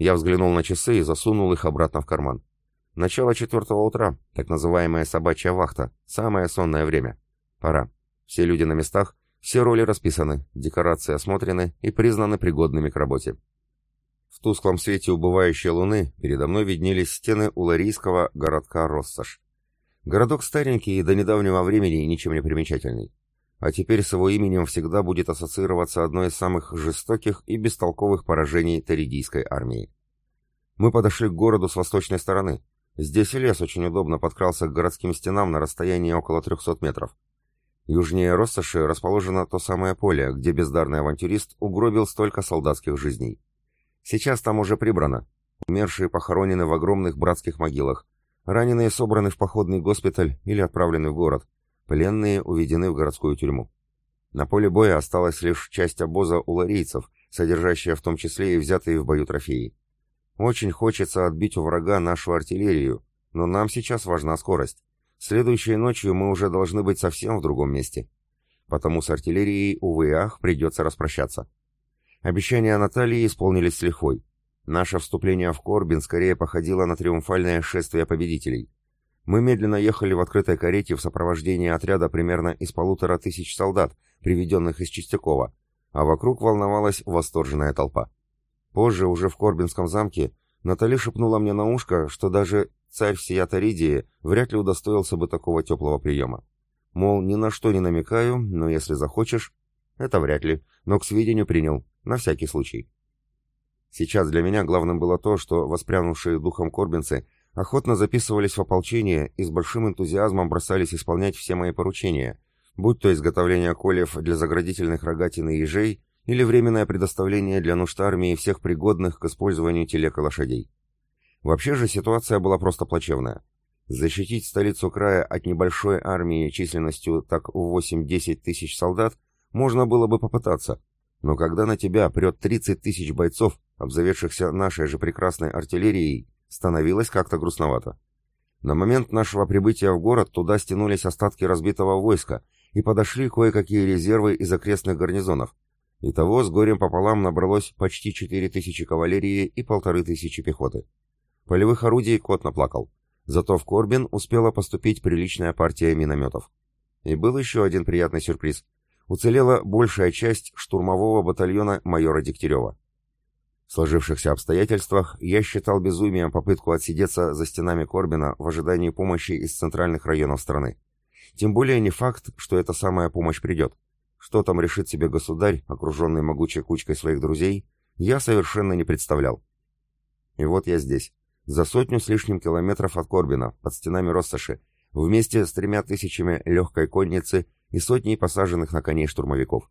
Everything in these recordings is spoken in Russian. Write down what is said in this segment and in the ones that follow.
Я взглянул на часы и засунул их обратно в карман. Начало четвертого утра, так называемая собачья вахта, самое сонное время. Пора. Все люди на местах, все роли расписаны, декорации осмотрены и признаны пригодными к работе. В тусклом свете убывающей луны передо мной виднелись стены уларийского городка Россаш. Городок старенький и до недавнего времени ничем не примечательный. А теперь с его именем всегда будет ассоциироваться одно из самых жестоких и бестолковых поражений Таридийской армии. Мы подошли к городу с восточной стороны. Здесь лес очень удобно подкрался к городским стенам на расстоянии около 300 метров. Южнее Россоши расположено то самое поле, где бездарный авантюрист угробил столько солдатских жизней. Сейчас там уже прибрано. Умершие похоронены в огромных братских могилах. Раненые собраны в походный госпиталь или отправлены в город. Пленные уведены в городскую тюрьму. На поле боя осталась лишь часть обоза уларийцев, содержащая в том числе и взятые в бою трофеи. Очень хочется отбить у врага нашу артиллерию, но нам сейчас важна скорость. Следующей ночью мы уже должны быть совсем в другом месте. Потому с артиллерией, увы ах, придется распрощаться. Обещания Натальи исполнились с лихвой. Наше вступление в Корбин скорее походило на триумфальное шествие победителей. Мы медленно ехали в открытой карете в сопровождении отряда примерно из полутора тысяч солдат, приведенных из Чистякова, а вокруг волновалась восторженная толпа. Позже, уже в Корбинском замке, Натали шепнула мне на ушко, что даже царь всея Торидии вряд ли удостоился бы такого теплого приема. Мол, ни на что не намекаю, но если захочешь... Это вряд ли, но к сведению принял, на всякий случай. Сейчас для меня главным было то, что воспрянувшие духом корбинцы охотно записывались в ополчение и с большим энтузиазмом бросались исполнять все мои поручения, будь то изготовление колев для заградительных рогатин и ежей, или временное предоставление для нужд армии всех пригодных к использованию телег и лошадей. Вообще же ситуация была просто плачевная. Защитить столицу края от небольшой армии численностью так в 8-10 тысяч солдат можно было бы попытаться, но когда на тебя прет 30 тысяч бойцов, обзаведшихся нашей же прекрасной артиллерией, становилось как-то грустновато. На момент нашего прибытия в город туда стянулись остатки разбитого войска и подошли кое-какие резервы из окрестных гарнизонов. Итого с горем пополам набралось почти 4000 кавалерии и полторы тысячи пехоты. Полевых орудий кот наплакал. Зато в Корбин успела поступить приличная партия минометов. И был еще один приятный сюрприз. Уцелела большая часть штурмового батальона майора Дегтярева. В сложившихся обстоятельствах я считал безумием попытку отсидеться за стенами Корбина в ожидании помощи из центральных районов страны. Тем более не факт, что эта самая помощь придет. Что там решит себе государь, окруженный могучей кучкой своих друзей, я совершенно не представлял. И вот я здесь, за сотню с лишним километров от Корбина, под стенами Россоши, вместе с тремя тысячами легкой конницы и сотней посаженных на коней штурмовиков.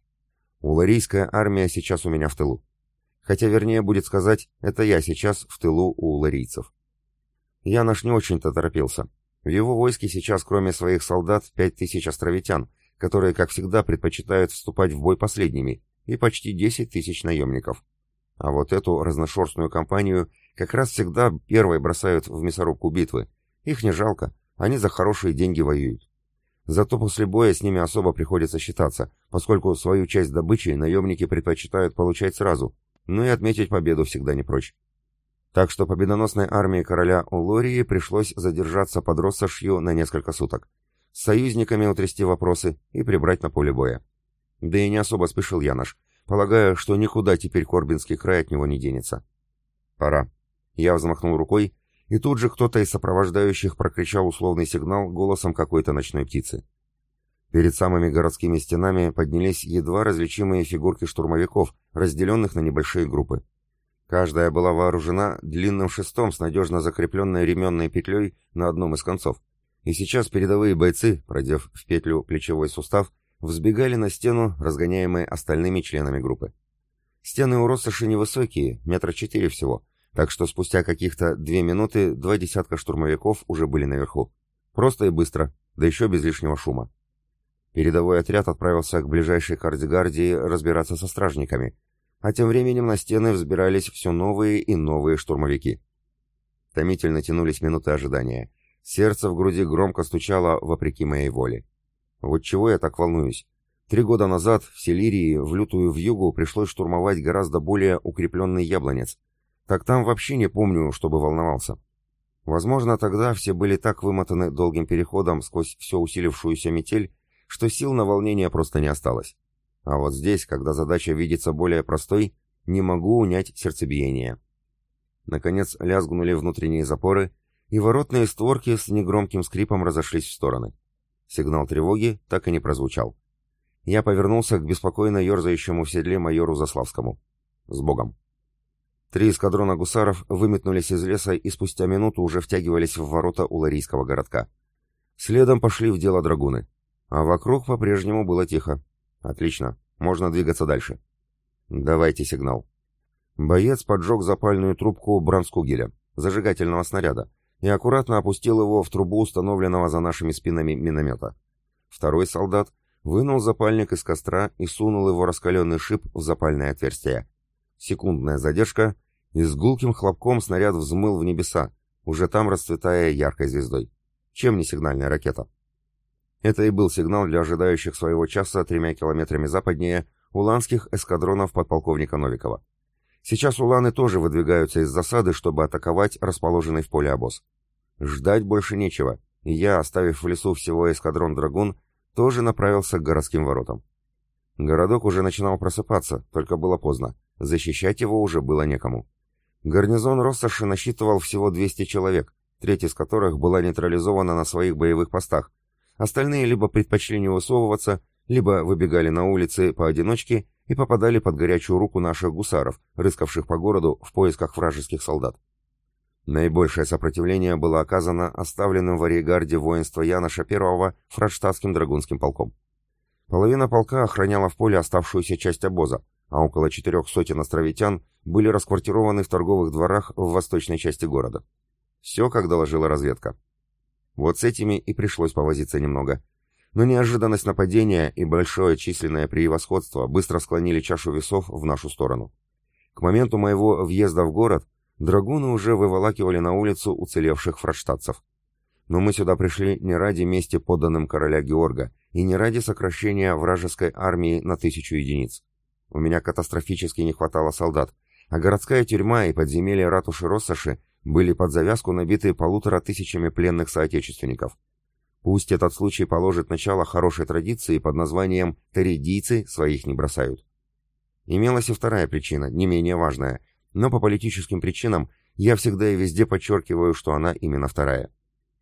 Уларийская армия сейчас у меня в тылу. Хотя вернее будет сказать, это я сейчас в тылу у ларийцев. Янош не очень-то торопился. В его войске сейчас, кроме своих солдат, пять тысяч островитян, которые, как всегда, предпочитают вступать в бой последними, и почти десять тысяч наемников. А вот эту разношерстную компанию как раз всегда первой бросают в мясорубку битвы. Их не жалко, они за хорошие деньги воюют. Зато после боя с ними особо приходится считаться, поскольку свою часть добычи наемники предпочитают получать сразу, но и отметить победу всегда не прочь. Так что победоносной армии короля Улории пришлось задержаться под Россошью на несколько суток. С союзниками утрясти вопросы и прибрать на поле боя. Да и не особо спешил Янош, полагая, что никуда теперь Корбинский край от него не денется. «Пора». Я взмахнул рукой, и тут же кто-то из сопровождающих прокричал условный сигнал голосом какой-то ночной птицы. Перед самыми городскими стенами поднялись едва различимые фигурки штурмовиков, разделенных на небольшие группы. Каждая была вооружена длинным шестом с надежно закрепленной ременной петлей на одном из концов. И сейчас передовые бойцы, продев в петлю плечевой сустав, взбегали на стену, разгоняемые остальными членами группы. Стены у Россоши невысокие, метра четыре всего, так что спустя каких-то две минуты два десятка штурмовиков уже были наверху. Просто и быстро, да еще без лишнего шума. Передовой отряд отправился к ближайшей кардигардии разбираться со стражниками, а тем временем на стены взбирались все новые и новые штурмовики. Томительно тянулись минуты ожидания. Сердце в груди громко стучало вопреки моей воле. Вот чего я так волнуюсь? Три года назад в Селирии в лютую вьюгу пришлось штурмовать гораздо более укрепленный яблонец. так там вообще не помню, чтобы волновался. Возможно, тогда все были так вымотаны долгим переходом сквозь всю усилившуюся метель, что сил на волнение просто не осталось. А вот здесь, когда задача видится более простой, не могу унять сердцебиение. Наконец лязгнули внутренние запоры, и воротные створки с негромким скрипом разошлись в стороны. Сигнал тревоги так и не прозвучал. Я повернулся к беспокойно ерзающему в седле майору Заславскому. С Богом. Три эскадрона гусаров выметнулись из леса и спустя минуту уже втягивались в ворота Уларийского городка. Следом пошли в дело драгуны. А вокруг по-прежнему было тихо. Отлично, можно двигаться дальше. Давайте сигнал. Боец поджег запальную трубку бранскугеля, зажигательного снаряда, и аккуратно опустил его в трубу установленного за нашими спинами миномета. Второй солдат вынул запальник из костра и сунул его раскаленный шип в запальное отверстие. Секундная задержка, и с гулким хлопком снаряд взмыл в небеса, уже там расцветая яркой звездой. Чем не сигнальная ракета? Это и был сигнал для ожидающих своего часа тремя километрами западнее уланских эскадронов подполковника Новикова. Сейчас уланы тоже выдвигаются из засады, чтобы атаковать расположенный в поле обоз. Ждать больше нечего, и я, оставив в лесу всего эскадрон «Драгун», тоже направился к городским воротам. Городок уже начинал просыпаться, только было поздно. Защищать его уже было некому. Гарнизон Россоши насчитывал всего 200 человек, треть из которых была нейтрализована на своих боевых постах. Остальные либо предпочли не высовываться, либо выбегали на улицы поодиночке и попадали под горячую руку наших гусаров, рыскавших по городу в поисках вражеских солдат. Наибольшее сопротивление было оказано оставленным в арьегарде воинства Яноша I фрадштадтским драгунским полком. Половина полка охраняла в поле оставшуюся часть обоза, а около четырех сотен островитян были расквартированы в торговых дворах в восточной части города. Все, как доложила разведка. Вот с этими и пришлось повозиться немного. Но неожиданность нападения и большое численное превосходство быстро склонили чашу весов в нашу сторону. К моменту моего въезда в город драгуны уже выволакивали на улицу уцелевших фрадштадцев. Но мы сюда пришли не ради мести подданным короля Георга и не ради сокращения вражеской армии на тысячу единиц. У меня катастрофически не хватало солдат, а городская тюрьма и подземелья ратуши Россоши были под завязку набиты полутора тысячами пленных соотечественников. Пусть этот случай положит начало хорошей традиции под названием «таридийцы своих не бросают». Имелась и вторая причина, не менее важная, но по политическим причинам я всегда и везде подчеркиваю, что она именно вторая.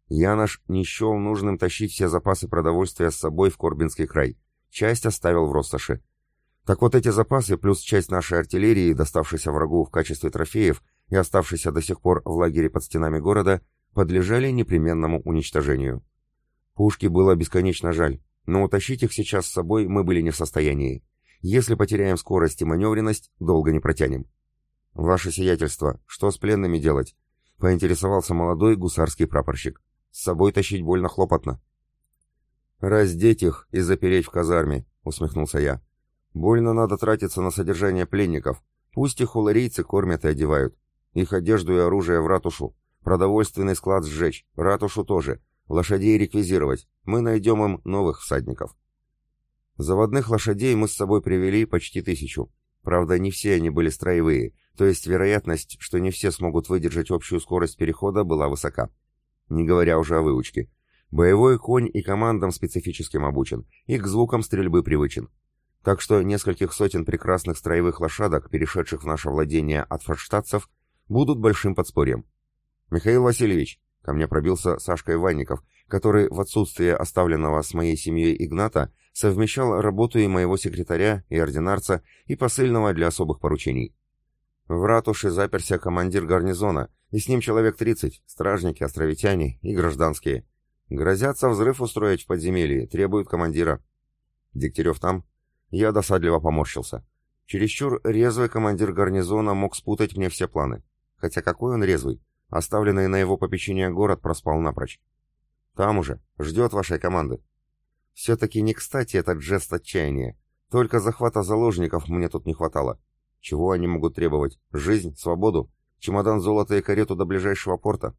Я наш не счел нужным тащить все запасы продовольствия с собой в Корбинский край. Часть оставил в Россоши. Так вот эти запасы, плюс часть нашей артиллерии, доставшейся врагу в качестве трофеев и оставшейся до сих пор в лагере под стенами города, подлежали непременному уничтожению. Пушки было бесконечно жаль, но утащить их сейчас с собой мы были не в состоянии. Если потеряем скорость и маневренность, долго не протянем. «Ваше сиятельство, что с пленными делать?» — поинтересовался молодой гусарский прапорщик. «С собой тащить больно хлопотно». «Раздеть их и запереть в казарме», — усмехнулся я. Больно надо тратиться на содержание пленников. Пусть их уларийцы кормят и одевают. Их одежду и оружие в ратушу. Продовольственный склад сжечь. Ратушу тоже. Лошадей реквизировать. Мы найдем им новых всадников. Заводных лошадей мы с собой привели почти тысячу. Правда, не все они были строевые, то есть вероятность, что не все смогут выдержать общую скорость перехода, была высока. Не говоря уже о выучке. Боевой конь и командам специфическим обучен, и к звукам стрельбы привычен. Так что нескольких сотен прекрасных строевых лошадок, перешедших в наше владение от форштадцев, будут большим подспорьем. «Михаил Васильевич», — ко мне пробился Сашка Иванников, который в отсутствие оставленного с моей семьей Игната совмещал работу и моего секретаря, и ординарца, и посыльного для особых поручений. В ратуше заперся командир гарнизона, и с ним человек 30, стражники, островитяне и гражданские. Грозятся взрыв устроить в подземелье, требуют командира. Дегтярев там? Я досадливо поморщился. Чересчур резвый командир гарнизона мог спутать мне все планы. Хотя какой он резвый? Оставленный на его попечение город проспал напрочь. Там уже, ждет вашей команды. Все-таки не кстати этот жест отчаяния. Только захвата заложников мне тут не хватало. Чего они могут требовать? Жизнь, свободу? Чемодан золота и карету до ближайшего порта?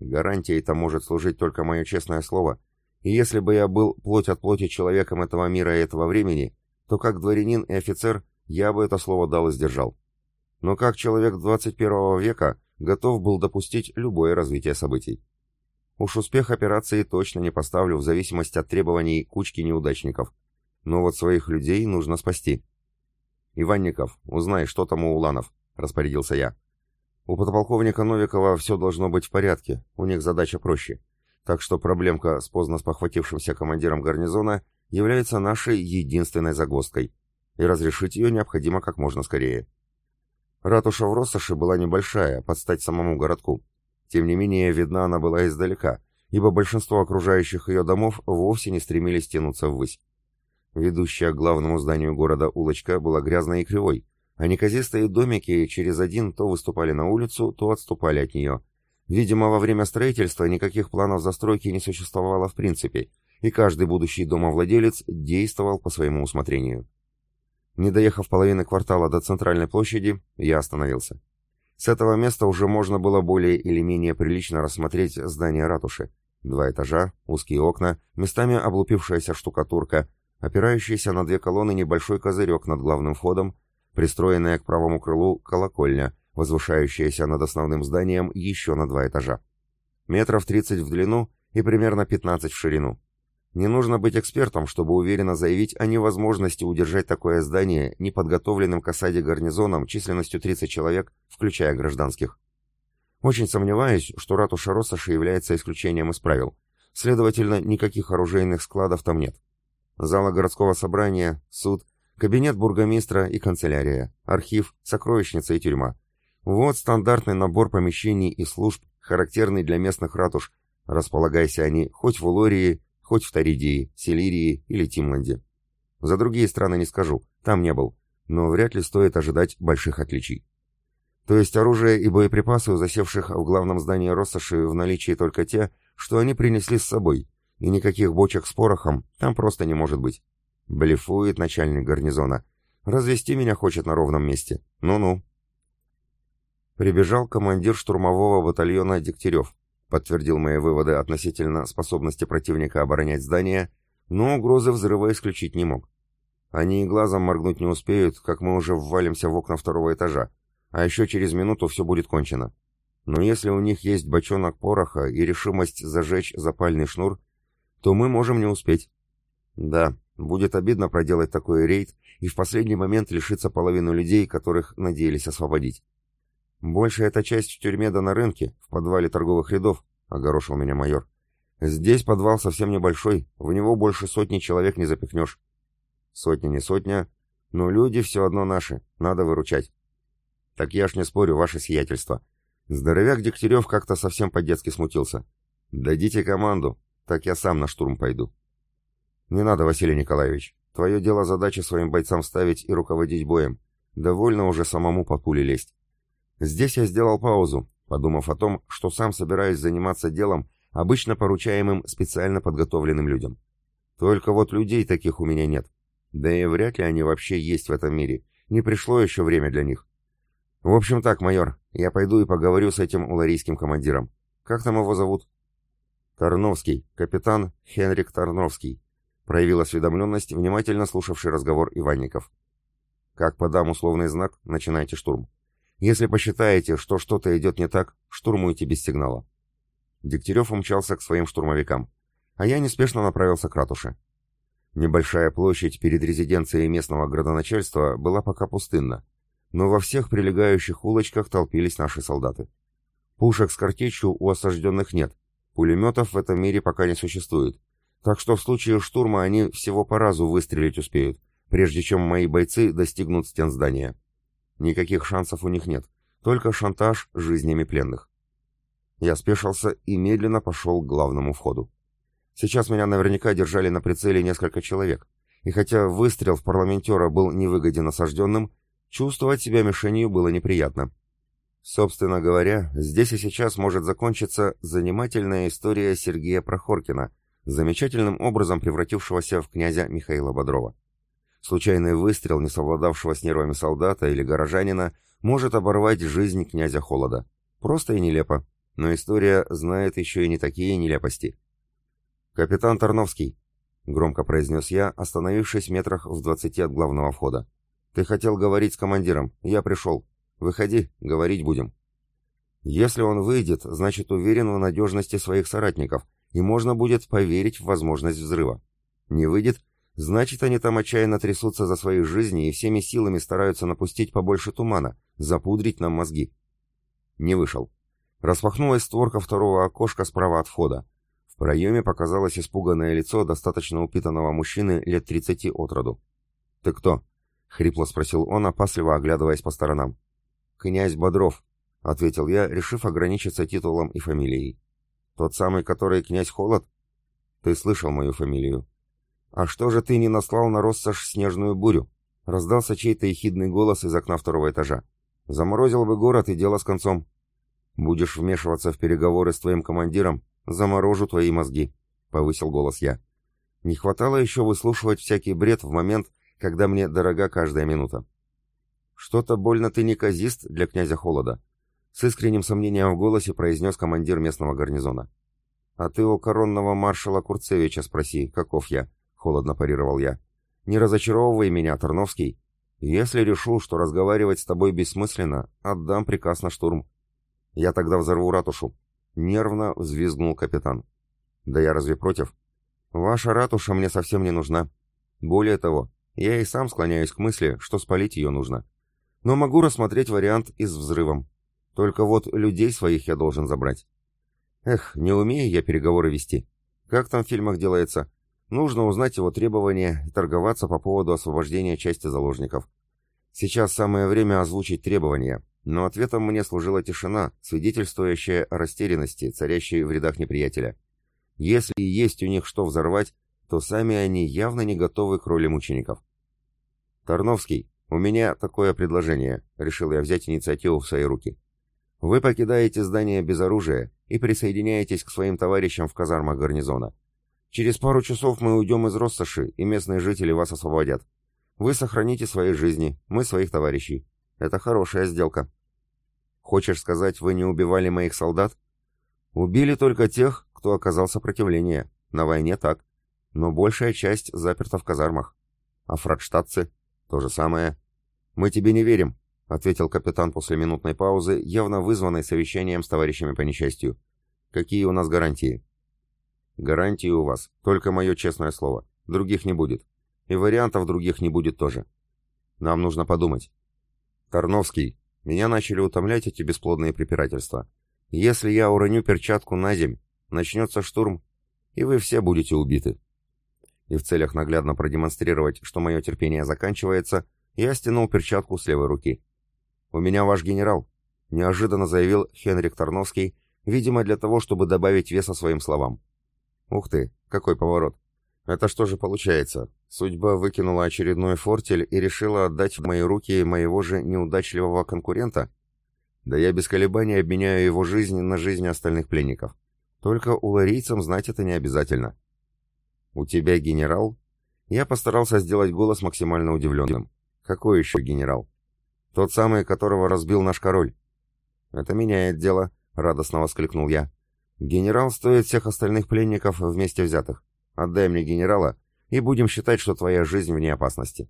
Гарантией-то может служить только мое честное слово. И если бы я был плоть от плоти человеком этого мира и этого времени, то как дворянин и офицер я бы это слово дал и сдержал. Но как человек 21 века готов был допустить любое развитие событий. Уж успех операции точно не поставлю в зависимости от требований кучки неудачников. Но вот своих людей нужно спасти. «Иванников, узнай, что там у Уланов», — распорядился я. «У подполковника Новикова все должно быть в порядке, у них задача проще. Так что проблемка с поздно спохватившимся командиром гарнизона является нашей единственной загвоздкой, и разрешить ее необходимо как можно скорее». Ратуша в Россоши была небольшая, под стать самому городку. Тем не менее, видна она была издалека, ибо большинство окружающих ее домов вовсе не стремились тянуться ввысь. Ведущая к главному зданию города улочка была грязной и кривой, а неказистые домики через один то выступали на улицу, то отступали от нее. Видимо, во время строительства никаких планов застройки не существовало в принципе, и каждый будущий домовладелец действовал по своему усмотрению. Не доехав половины квартала до центральной площади, я остановился. С этого места уже можно было более или менее прилично рассмотреть здание ратуши. Два этажа, узкие окна, местами облупившаяся штукатурка, опирающийся на две колонны небольшой козырек над главным входом, пристроенная к правому крылу колокольня, возвышающаяся над основным зданием еще на два этажа. Метров 30 в длину и примерно 15 в ширину. Не нужно быть экспертом, чтобы уверенно заявить о невозможности удержать такое здание неподготовленным к осаде гарнизоном численностью 30 человек, включая гражданских. Очень сомневаюсь, что ратуша Россоши является исключением из правил. Следовательно, никаких оружейных складов там нет. Зала городского собрания, суд, кабинет бургомистра и канцелярия, архив, сокровищница и тюрьма. Вот стандартный набор помещений и служб, характерный для местных ратуш, располагайся они хоть в Улории, хоть в Таридии, Селирии или Тимланде. За другие страны не скажу, там не был, но вряд ли стоит ожидать больших отличий. То есть оружие и боеприпасы у засевших в главном здании Россоши в наличии только те, что они принесли с собой, и никаких бочек с порохом там просто не может быть. Блефует начальник гарнизона. Развести меня хочет на ровном месте. Ну-ну. Прибежал командир штурмового батальона Дегтярев, подтвердил мои выводы относительно способности противника оборонять здание, но угрозы взрыва исключить не мог. Они и глазом моргнуть не успеют, как мы уже ввалимся в окна второго этажа, а еще через минуту все будет кончено. Но если у них есть бочонок пороха и решимость зажечь запальный шнур, то мы можем не успеть. Да, будет обидно проделать такой рейд и в последний момент лишиться половины людей, которых надеялись освободить. «Больше эта часть в тюрьме да на рынке, в подвале торговых рядов», — огорошил меня майор. «Здесь подвал совсем небольшой, в него больше сотни человек не запихнешь». «Сотня не сотня, но люди все одно наши, надо выручать». «Так я ж не спорю, ваше сиятельство». Здоровяк Дегтярев как-то совсем по-детски смутился. «Дадите команду, так я сам на штурм пойду». «Не надо, Василий Николаевич. Твое дело задачи своим бойцам ставить и руководить боем. Довольно уже самому по пуле лезть. Здесь я сделал паузу, подумав о том, что сам собираюсь заниматься делом, обычно поручаемым специально подготовленным людям. Только вот людей таких у меня нет. Да и вряд ли они вообще есть в этом мире. Не пришло еще время для них. В общем так, майор, я пойду и поговорю с этим уларийским командиром. Как там его зовут? Тарновский, капитан Хенрик Тарновский. Проявил осведомленность, внимательно слушавший разговор Иванников. Как подам условный знак, начинайте штурм. Если посчитаете, что что-то идет не так, штурмуйте без сигнала. Дегтярев умчался к своим штурмовикам, а я неспешно направился к ратуше. Небольшая площадь перед резиденцией местного градоначальства была пока пустынна, но во всех прилегающих улочках толпились наши солдаты. Пушек с картечью у осажденных нет, пулеметов в этом мире пока не существует, так что в случае штурма они всего по разу выстрелить успеют, прежде чем мои бойцы достигнут стен здания. Никаких шансов у них нет, только шантаж жизнями пленных. Я спешился и медленно пошел к главному входу. Сейчас меня наверняка держали на прицеле несколько человек, и хотя выстрел в парламентера был невыгоден осажденным, чувствовать себя мишенью было неприятно. Собственно говоря, здесь и сейчас может закончиться занимательная история Сергея Прохоркина, замечательным образом превратившегося в князя Михаила Бодрова. Случайный выстрел не совладавшего с нервами солдата или горожанина может оборвать жизнь князя Холода. Просто и нелепо. Но история знает еще и не такие нелепости. «Капитан Тарновский», — громко произнес я, остановившись в метрах в двадцати от главного входа. «Ты хотел говорить с командиром. Я пришел. Выходи, говорить будем. Если он выйдет, значит уверен в надежности своих соратников, и можно будет поверить в возможность взрыва. Не выйдет, значит они там отчаянно трясутся за свои жизни и всеми силами стараются напустить побольше тумана, запудрить нам мозги. Не вышел. Распахнулась створка второго окошка справа от входа. В проеме показалось испуганное лицо достаточно упитанного мужчины лет тридцати от роду. «Ты кто?» — хрипло спросил он, опасливо оглядываясь по сторонам. «Князь Бодров», — ответил я, решив ограничиться титулом и фамилией. «Тот самый, который князь Холод?» «Ты слышал мою фамилию». «А что же ты не наслал на Россошь снежную бурю?» — раздался чей-то ехидный голос из окна второго этажа. «Заморозил бы город, и дело с концом». «Будешь вмешиваться в переговоры с твоим командиром, заморожу твои мозги», — повысил голос я. Не хватало еще выслушивать всякий бред в момент, когда мне дорога каждая минута. «Что-то больно ты неказист для князя Холода», — с искренним сомнением в голосе произнес командир местного гарнизона. «А ты у коронного маршала Курцевича спроси, каков я», — холодно парировал я. «Не разочаровывай меня, Тарновский. Если решу, что разговаривать с тобой бессмысленно, отдам приказ на штурм. Я тогда взорву ратушу. Нервно взвизгнул капитан. Да я разве против? Ваша ратуша мне совсем не нужна. Более того, я и сам склоняюсь к мысли, что спалить ее нужно. Но могу рассмотреть вариант и с взрывом. Только вот людей своих я должен забрать. Эх, не умею я переговоры вести. Как там в фильмах делается? Нужно узнать его требования и торговаться по поводу освобождения части заложников. Сейчас самое время озвучить требования, но ответом мне служила тишина, свидетельствующая о растерянности, царящей в рядах неприятеля. Если и есть у них что взорвать, то сами они явно не готовы к роли мучеников. «Тарновский, у меня такое предложение», — решил я взять инициативу в свои руки. «Вы покидаете здание без оружия и присоединяетесь к своим товарищам в казармах гарнизона. Через пару часов мы уйдем из Россоши, и местные жители вас освободят. Вы сохраните свои жизни, мы своих товарищей. Это хорошая сделка». Хочешь сказать, вы не убивали моих солдат? Убили только тех, кто оказал сопротивление. На войне так. Но большая часть заперта в казармах. А фрадштадтцы? То же самое. Мы тебе не верим, ответил капитан после минутной паузы, явно вызванной совещанием с товарищами по несчастью. Какие у нас гарантии? Гарантии у вас, только мое честное слово. Других не будет. И вариантов других не будет тоже. Нам нужно подумать. Тарновский, меня начали утомлять эти бесплодные препирательства. Если я уроню перчатку на земь, начнется штурм, и вы все будете убиты. И в целях наглядно продемонстрировать, что мое терпение заканчивается, я стянул перчатку с левой руки. «У меня ваш генерал», — неожиданно заявил Хенрик Тарновский, видимо, для того, чтобы добавить веса своим словам. «Ух ты, какой поворот! Это что же получается? Судьба выкинула очередной фортель и решила отдать в мои руки моего же неудачливого конкурента? Да я без колебаний обменяю его жизнь на жизнь остальных пленников. Только у ларийцам знать это не обязательно. «У тебя генерал?» Я постарался сделать голос максимально удивленным. «Какой еще генерал?» «Тот самый, которого разбил наш король». «Это меняет дело», — радостно воскликнул я. «Генерал стоит всех остальных пленников вместе взятых. Отдай мне генерала, и будем считать, что твоя жизнь вне опасности».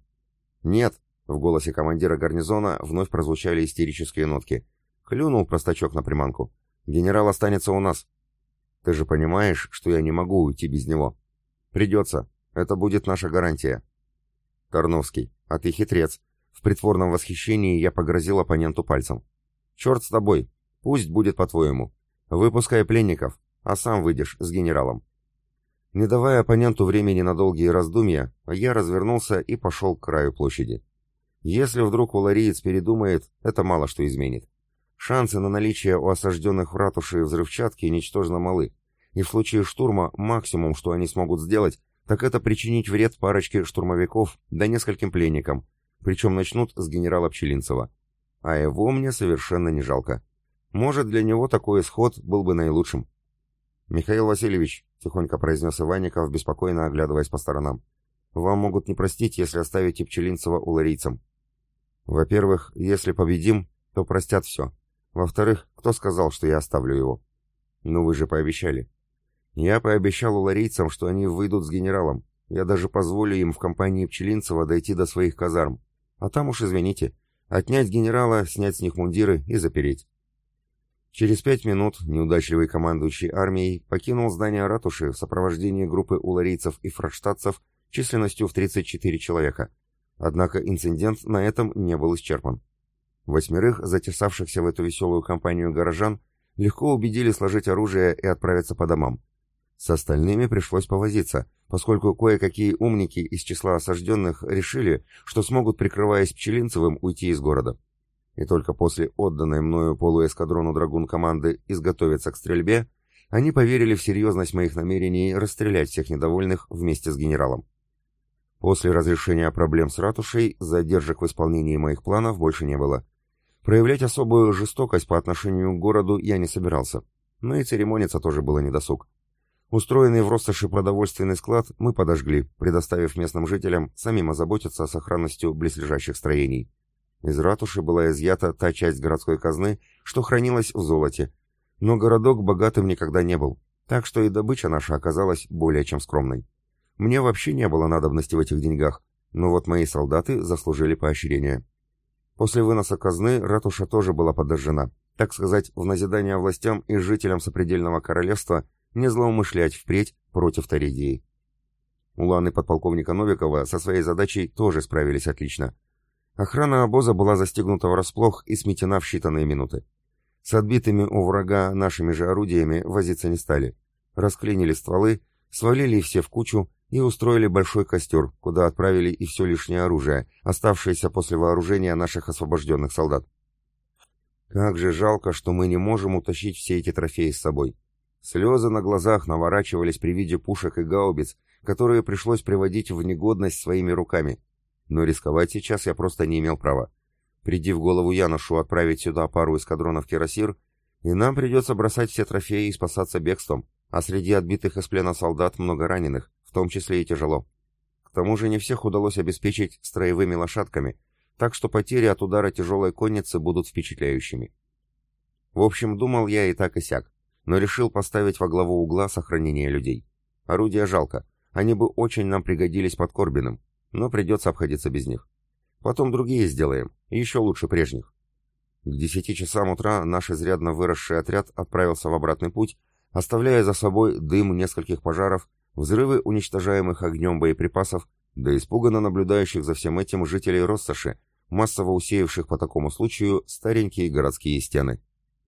«Нет», — в голосе командира гарнизона вновь прозвучали истерические нотки. Клюнул простачок на приманку. «Генерал останется у нас». «Ты же понимаешь, что я не могу уйти без него?» «Придется. Это будет наша гарантия». «Тарновский, а ты хитрец». В притворном восхищении я погрозил оппоненту пальцем. «Черт с тобой. Пусть будет по-твоему. Выпускай пленников, а сам выйдешь с генералом. Не давая оппоненту времени на долгие раздумья, я развернулся и пошел к краю площади. Если вдруг улариец передумает, это мало что изменит. Шансы на наличие у осажденных в ратуше взрывчатки ничтожно малы, и в случае штурма максимум, что они смогут сделать, так это причинить вред парочке штурмовиков да нескольким пленникам, причем начнут с генерала Пчелинцева. А его мне совершенно не жалко. Может, для него такой исход был бы наилучшим. «Михаил Васильевич», — тихонько произнес Иванников, беспокойно оглядываясь по сторонам, — «вам могут не простить, если оставите Пчелинцева уларийцам. Во-первых, если победим, то простят все. Во-вторых, кто сказал, что я оставлю его? Ну вы же пообещали. Я пообещал уларийцам, что они выйдут с генералом. Я даже позволю им в компании Пчелинцева дойти до своих казарм. А там уж, извините, Отнять генерала, снять с них мундиры и запереть. Через пять минут неудачливый командующий армией покинул здание ратуши в сопровождении группы уларийцев и фрадштадцев численностью в 34 человека. Однако инцидент на этом не был исчерпан. Восьмерых, затесавшихся в эту веселую компанию горожан, легко убедили сложить оружие и отправиться по домам. С остальными пришлось повозиться, поскольку кое-какие умники из числа осажденных решили, что смогут, прикрываясь Пчелинцевым, уйти из города. И только после отданной мною полуэскадрону драгун команды изготовиться к стрельбе, они поверили в серьезность моих намерений расстрелять всех недовольных вместе с генералом. После разрешения проблем с ратушей задержек в исполнении моих планов больше не было. Проявлять особую жестокость по отношению к городу я не собирался, но и церемониться тоже было недосуг. Устроенный в Россоши продовольственный склад мы подожгли, предоставив местным жителям самим озаботиться о сохранностью близлежащих строений. Из ратуши была изъята та часть городской казны, что хранилась в золоте, но городок богатым никогда не был, так что и добыча наша оказалась более чем скромной. Мне вообще не было надобности в этих деньгах, но вот мои солдаты заслужили поощрение. После выноса казны ратуша тоже была подожжена, так сказать, в назидание властям и жителям сопредельного королевства не злоумышлять впредь против Таридии. Уланы подполковника Новикова со своей задачей тоже справились отлично. Охрана обоза была застегнута врасплох и сметена в считанные минуты. С отбитыми у врага нашими же орудиями возиться не стали. Расклинили стволы, свалили все в кучу и устроили большой костер, куда отправили и все лишнее оружие, оставшееся после вооружения наших освобожденных солдат. Как же жалко, что мы не можем утащить все эти трофеи с собой. Слезы на глазах наворачивались при виде пушек и гаубиц, которые пришлось приводить в негодность своими руками. Но рисковать сейчас я просто не имел права. Приди в голову Яношу отправить сюда пару эскадронов кирасир, и нам придется бросать все трофеи и спасаться бегством, а среди отбитых из плена солдат много раненых, в том числе и тяжело. К тому же не всех удалось обеспечить строевыми лошадками, так что потери от удара тяжелой конницы будут впечатляющими. В общем, думал я и так и сяк но решил поставить во главу угла сохранение людей. Орудия жалко, они бы очень нам пригодились под Корбиным, но придется обходиться без них. Потом другие сделаем, еще лучше прежних. К десяти часам утра наш изрядно выросший отряд отправился в обратный путь, оставляя за собой дым нескольких пожаров, взрывы уничтожаемых огнем боеприпасов, да испуганно наблюдающих за всем этим жителей Россоши, массово усеявших по такому случаю старенькие городские стены.